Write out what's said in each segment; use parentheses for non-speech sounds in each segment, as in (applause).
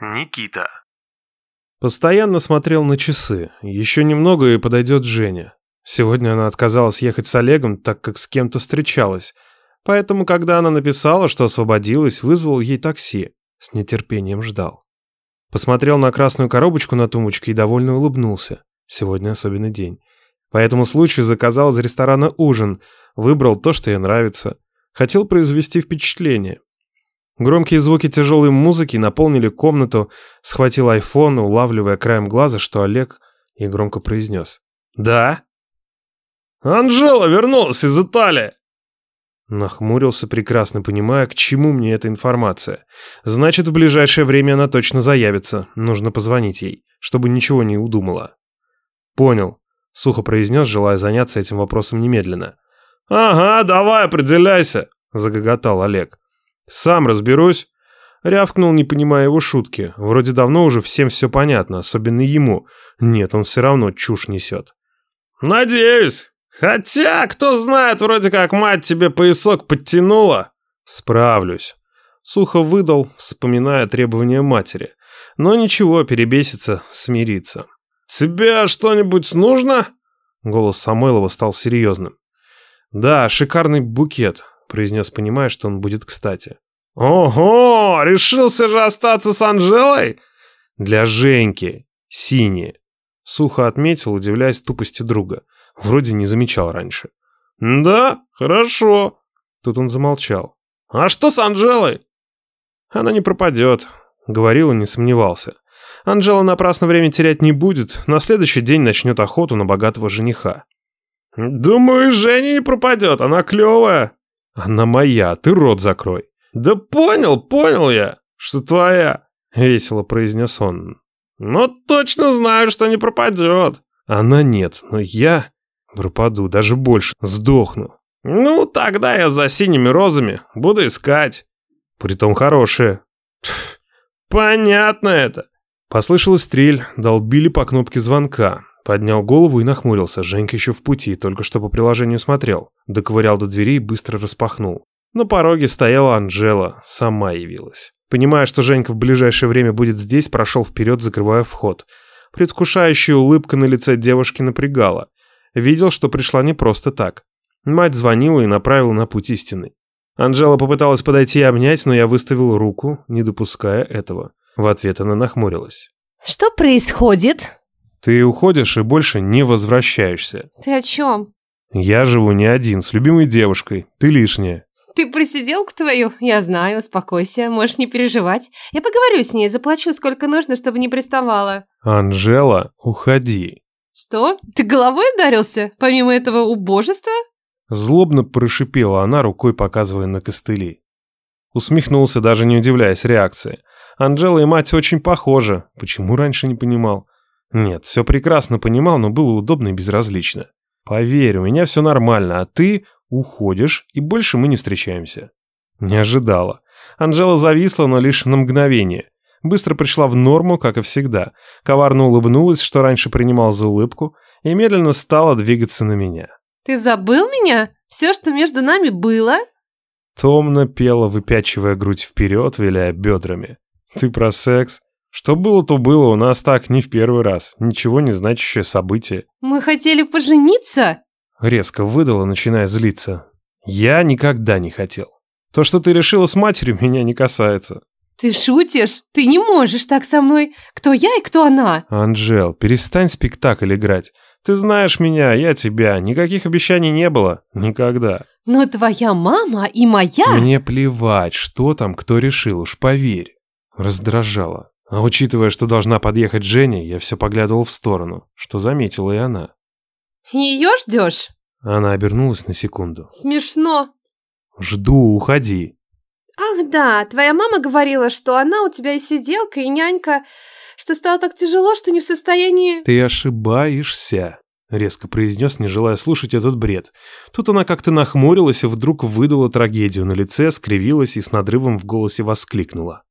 Никита. Постоянно смотрел на часы. Еще немного и подойдет Женя. Сегодня она отказалась ехать с Олегом, так как с кем-то встречалась. Поэтому, когда она написала, что освободилась, вызвал ей такси. С нетерпением ждал. Посмотрел на красную коробочку на тумбочке и довольно улыбнулся. Сегодня особенный день. По этому случаю заказал из ресторана ужин. Выбрал то, что ей нравится. Хотел произвести впечатление. Громкие звуки тяжелой музыки наполнили комнату, схватил айфон, улавливая краем глаза, что Олег, и громко произнес. «Да?» «Анжела вернулась из Италии!» Нахмурился, прекрасно понимая, к чему мне эта информация. Значит, в ближайшее время она точно заявится. Нужно позвонить ей, чтобы ничего не удумала. «Понял», — сухо произнес, желая заняться этим вопросом немедленно. «Ага, давай, определяйся», — загоготал Олег. «Сам разберусь». Рявкнул, не понимая его шутки. Вроде давно уже всем все понятно, особенно ему. Нет, он все равно чушь несет. «Надеюсь. Хотя, кто знает, вроде как мать тебе поясок подтянула». «Справлюсь». Сухо выдал, вспоминая требования матери. Но ничего, перебесится, смирится. «Тебе что-нибудь нужно?» Голос Самойлова стал серьезным. «Да, шикарный букет произнес, понимая, что он будет кстати. «Ого! Решился же остаться с Анжелой?» «Для Женьки. Синие». Сухо отметил, удивляясь тупости друга. Вроде не замечал раньше. «Да, хорошо». Тут он замолчал. «А что с Анжелой?» «Она не пропадет», — говорил и не сомневался. Анжела напрасно время терять не будет, на следующий день начнет охоту на богатого жениха. «Думаю, Женя не пропадет, она клевая», «Она моя, ты рот закрой». «Да понял, понял я, что твоя», — весело произнес он. «Но точно знаю, что не пропадет». «Она нет, но я пропаду, даже больше, сдохну». «Ну, тогда я за синими розами буду искать». «Притом хорошие». «Понятно это». Послышалась стрель, долбили по кнопке звонка. Поднял голову и нахмурился. Женька еще в пути, только что по приложению смотрел. Доковырял до двери и быстро распахнул. На пороге стояла Анжела, сама явилась. Понимая, что Женька в ближайшее время будет здесь, прошел вперед, закрывая вход. Предвкушающая улыбка на лице девушки напрягала. Видел, что пришла не просто так. Мать звонила и направила на путь истины. Анжела попыталась подойти и обнять, но я выставил руку, не допуская этого. В ответ она нахмурилась. «Что происходит?» Ты уходишь и больше не возвращаешься. Ты о чем? Я живу не один, с любимой девушкой. Ты лишняя. Ты про сиделку твою? Я знаю, успокойся, можешь не переживать. Я поговорю с ней, заплачу сколько нужно, чтобы не приставала. Анжела, уходи. Что? Ты головой ударился? Помимо этого убожества? Злобно прошипела она, рукой показывая на костыли. Усмехнулся, даже не удивляясь реакции. Анжела и мать очень похожи. Почему раньше не понимал? Нет, все прекрасно понимал, но было удобно и безразлично. Поверь, у меня все нормально, а ты уходишь, и больше мы не встречаемся. Не ожидала. Анжела зависла, но лишь на мгновение. Быстро пришла в норму, как и всегда. Коварно улыбнулась, что раньше принимал за улыбку, и медленно стала двигаться на меня. «Ты забыл меня? Все, что между нами было?» Томно пела, выпячивая грудь вперед, виляя бедрами. «Ты про секс?» Что было, то было, у нас так не в первый раз. Ничего не значащее событие. Мы хотели пожениться? Резко выдала, начиная злиться. Я никогда не хотел. То, что ты решила с матерью, (laughs) меня не касается. Ты шутишь? Ты не можешь так со мной. Кто я и кто она? Анжел, перестань спектакль играть. Ты знаешь меня, я тебя. Никаких обещаний не было. Никогда. Но твоя мама и моя... Мне плевать, что там кто решил, уж поверь. Раздражала. А учитывая, что должна подъехать Женя, я все поглядывал в сторону, что заметила и она. Ее ждешь? Она обернулась на секунду. Смешно. Жду, уходи. Ах да, твоя мама говорила, что она у тебя и сиделка, и нянька, что стало так тяжело, что не в состоянии... Ты ошибаешься, резко произнес, не желая слушать этот бред. Тут она как-то нахмурилась и вдруг выдала трагедию на лице, скривилась и с надрывом в голосе воскликнула.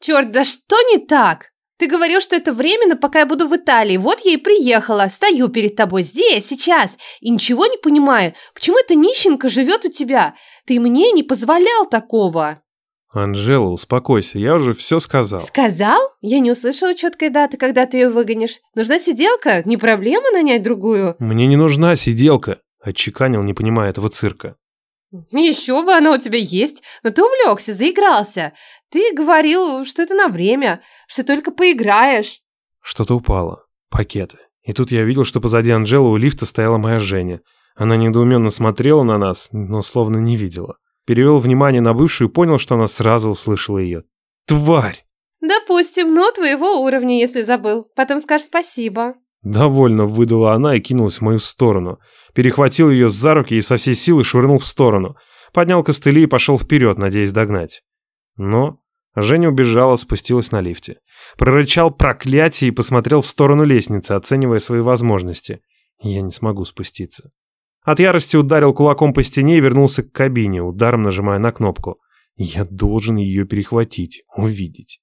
Черт, да что не так? Ты говорил, что это временно, пока я буду в Италии. Вот я и приехала. Стою перед тобой здесь, сейчас. И ничего не понимаю. Почему эта нищенка живет у тебя? Ты мне не позволял такого. Анжела, успокойся, я уже все сказал. Сказал? Я не услышала четкой даты, когда ты ее выгонишь. Нужна сиделка? Не проблема нанять другую? Мне не нужна сиделка, отчеканил, не понимая этого цирка. Еще бы она у тебя есть, но ты увлекся, заигрался. Ты говорил, что это на время, что только поиграешь. Что-то упало. Пакеты. И тут я видел, что позади Анжелы у лифта стояла моя Женя. Она недоуменно смотрела на нас, но словно не видела. Перевел внимание на бывшую и понял, что она сразу услышала ее. «Тварь!» «Допустим, но твоего уровня, если забыл. Потом скажешь спасибо». Довольно выдала она и кинулась в мою сторону. Перехватил ее за руки и со всей силы швырнул в сторону. Поднял костыли и пошел вперед, надеясь догнать. Но Женя убежала, спустилась на лифте. Прорычал проклятие и посмотрел в сторону лестницы, оценивая свои возможности. Я не смогу спуститься. От ярости ударил кулаком по стене и вернулся к кабине, ударом нажимая на кнопку. Я должен ее перехватить, увидеть.